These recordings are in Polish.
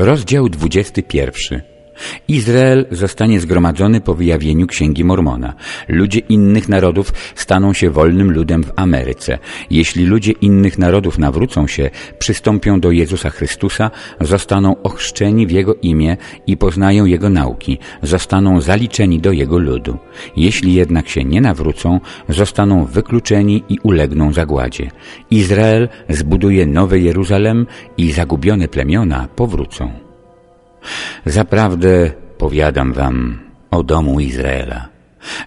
Rozdział 21 Izrael zostanie zgromadzony po wyjawieniu Księgi Mormona. Ludzie innych narodów staną się wolnym ludem w Ameryce. Jeśli ludzie innych narodów nawrócą się, przystąpią do Jezusa Chrystusa, zostaną ochrzczeni w Jego imię i poznają Jego nauki, zostaną zaliczeni do Jego ludu. Jeśli jednak się nie nawrócą, zostaną wykluczeni i ulegną zagładzie. Izrael zbuduje nowe Jeruzalem i zagubione plemiona powrócą. Zaprawdę powiadam wam o domu Izraela,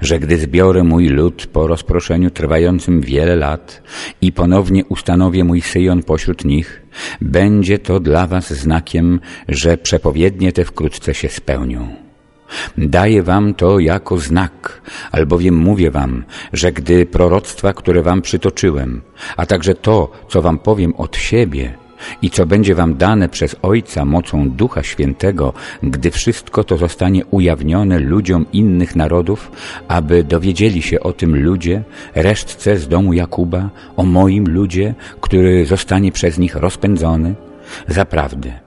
że gdy zbiorę mój lud po rozproszeniu trwającym wiele lat i ponownie ustanowię mój Syjon pośród nich, będzie to dla was znakiem, że przepowiednie te wkrótce się spełnią. Daję wam to jako znak, albowiem mówię wam, że gdy proroctwa, które wam przytoczyłem, a także to, co wam powiem od siebie, i co będzie wam dane przez Ojca mocą Ducha Świętego, gdy wszystko to zostanie ujawnione ludziom innych narodów, aby dowiedzieli się o tym ludzie, resztce z domu Jakuba, o moim ludzie, który zostanie przez nich rozpędzony? Zaprawdę,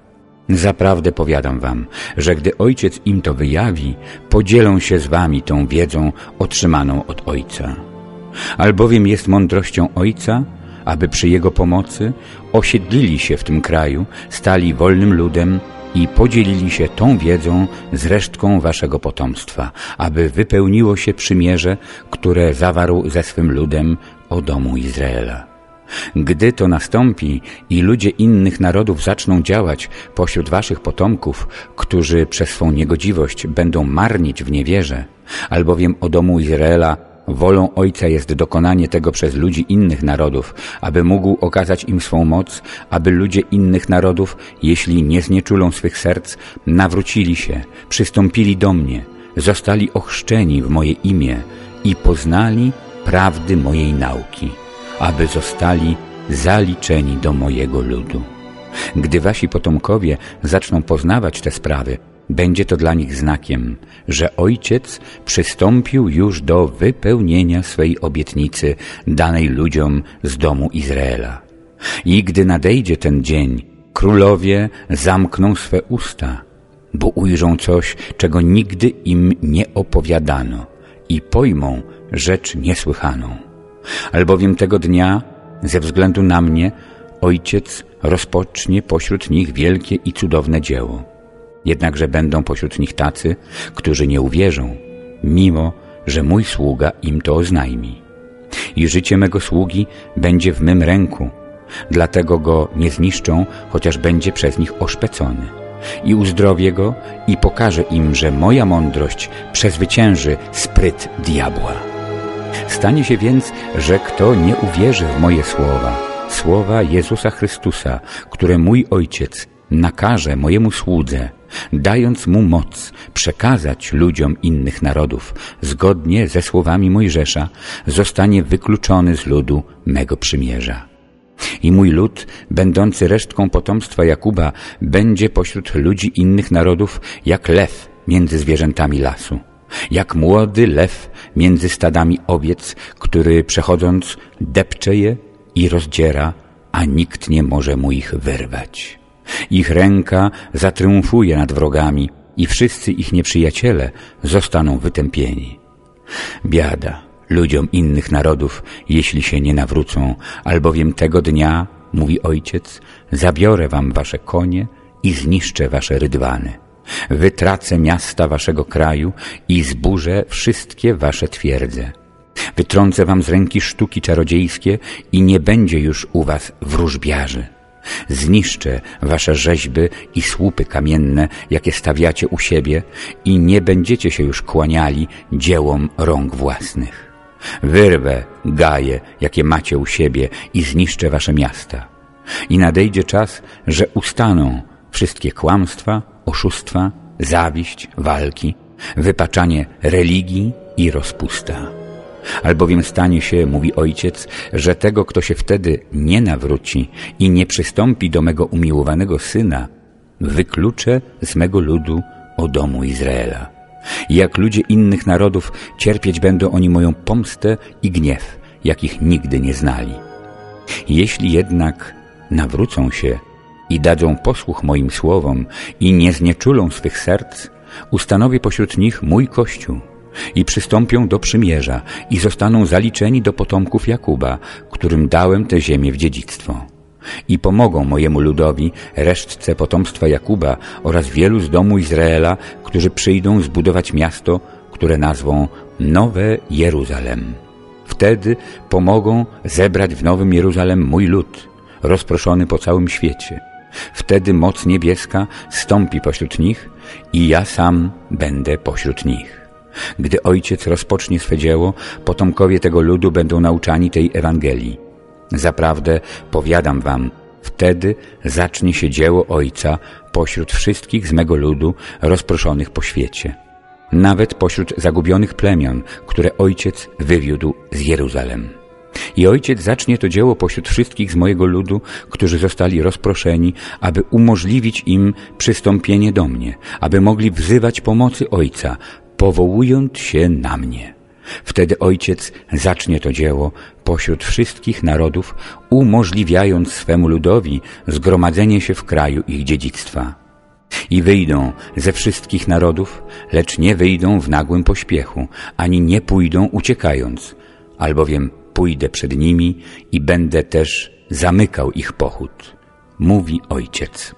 Zaprawdę powiadam wam, że gdy Ojciec im to wyjawi, podzielą się z wami tą wiedzą otrzymaną od Ojca. Albowiem jest mądrością Ojca, aby przy Jego pomocy osiedlili się w tym kraju, stali wolnym ludem i podzielili się tą wiedzą z resztką waszego potomstwa, aby wypełniło się przymierze, które zawarł ze swym ludem o domu Izraela. Gdy to nastąpi i ludzie innych narodów zaczną działać pośród waszych potomków, którzy przez swą niegodziwość będą marnić w niewierze, albowiem o domu Izraela Wolą Ojca jest dokonanie tego przez ludzi innych narodów, aby mógł okazać im swą moc, aby ludzie innych narodów, jeśli nie znieczulą swych serc, nawrócili się, przystąpili do mnie, zostali ochrzczeni w moje imię i poznali prawdy mojej nauki, aby zostali zaliczeni do mojego ludu. Gdy wasi potomkowie zaczną poznawać te sprawy, będzie to dla nich znakiem, że Ojciec przystąpił już do wypełnienia swej obietnicy danej ludziom z domu Izraela. I gdy nadejdzie ten dzień, królowie zamkną swe usta, bo ujrzą coś, czego nigdy im nie opowiadano i pojmą rzecz niesłychaną. Albowiem tego dnia, ze względu na mnie, Ojciec rozpocznie pośród nich wielkie i cudowne dzieło Jednakże będą pośród nich tacy, którzy nie uwierzą, mimo że mój sługa im to oznajmi. I życie mego sługi będzie w mym ręku, dlatego go nie zniszczą, chociaż będzie przez nich oszpecony. I uzdrowię go i pokażę im, że moja mądrość przezwycięży spryt diabła. Stanie się więc, że kto nie uwierzy w moje słowa, słowa Jezusa Chrystusa, które mój Ojciec nakaże mojemu słudze, dając mu moc przekazać ludziom innych narodów, zgodnie ze słowami Mojżesza, zostanie wykluczony z ludu mego przymierza. I mój lud, będący resztką potomstwa Jakuba, będzie pośród ludzi innych narodów jak lew między zwierzętami lasu, jak młody lew między stadami owiec, który przechodząc depcze je i rozdziera, a nikt nie może mu ich wyrwać. Ich ręka zatriumfuje nad wrogami i wszyscy ich nieprzyjaciele zostaną wytępieni. Biada ludziom innych narodów, jeśli się nie nawrócą, albowiem tego dnia, mówi Ojciec, zabiorę wam wasze konie i zniszczę wasze rydwany. Wytracę miasta waszego kraju i zburzę wszystkie wasze twierdze. Wytrącę wam z ręki sztuki czarodziejskie i nie będzie już u was wróżbiarzy. Zniszczę wasze rzeźby i słupy kamienne, jakie stawiacie u siebie i nie będziecie się już kłaniali dziełom rąk własnych. Wyrwę gaje, jakie macie u siebie i zniszczę wasze miasta. I nadejdzie czas, że ustaną wszystkie kłamstwa, oszustwa, zawiść, walki, wypaczanie religii i rozpusta. Albowiem stanie się, mówi Ojciec, że tego, kto się wtedy nie nawróci i nie przystąpi do mego umiłowanego Syna, wykluczę z mego ludu o domu Izraela. Jak ludzie innych narodów cierpieć będą oni moją pomstę i gniew, jakich nigdy nie znali. Jeśli jednak nawrócą się, i dadzą posłuch moim słowom i nie znieczulą swych serc, ustanowię pośród nich mój Kościół i przystąpią do przymierza i zostaną zaliczeni do potomków Jakuba, którym dałem tę ziemię w dziedzictwo. I pomogą mojemu ludowi, resztce potomstwa Jakuba oraz wielu z domu Izraela, którzy przyjdą zbudować miasto, które nazwą Nowe Jeruzalem. Wtedy pomogą zebrać w Nowym Jeruzalem mój lud, rozproszony po całym świecie. Wtedy moc niebieska stąpi pośród nich i ja sam będę pośród nich. Gdy Ojciec rozpocznie swe dzieło, potomkowie tego ludu będą nauczani tej Ewangelii. Zaprawdę powiadam wam, wtedy zacznie się dzieło Ojca pośród wszystkich z mego ludu rozproszonych po świecie. Nawet pośród zagubionych plemion, które Ojciec wywiódł z Jeruzalem. I Ojciec zacznie to dzieło pośród wszystkich z mojego ludu, którzy zostali rozproszeni, aby umożliwić im przystąpienie do mnie, aby mogli wzywać pomocy Ojca, powołując się na mnie. Wtedy Ojciec zacznie to dzieło pośród wszystkich narodów, umożliwiając swemu ludowi zgromadzenie się w kraju ich dziedzictwa. I wyjdą ze wszystkich narodów, lecz nie wyjdą w nagłym pośpiechu, ani nie pójdą uciekając, albowiem pójdę przed nimi i będę też zamykał ich pochód, mówi Ojciec.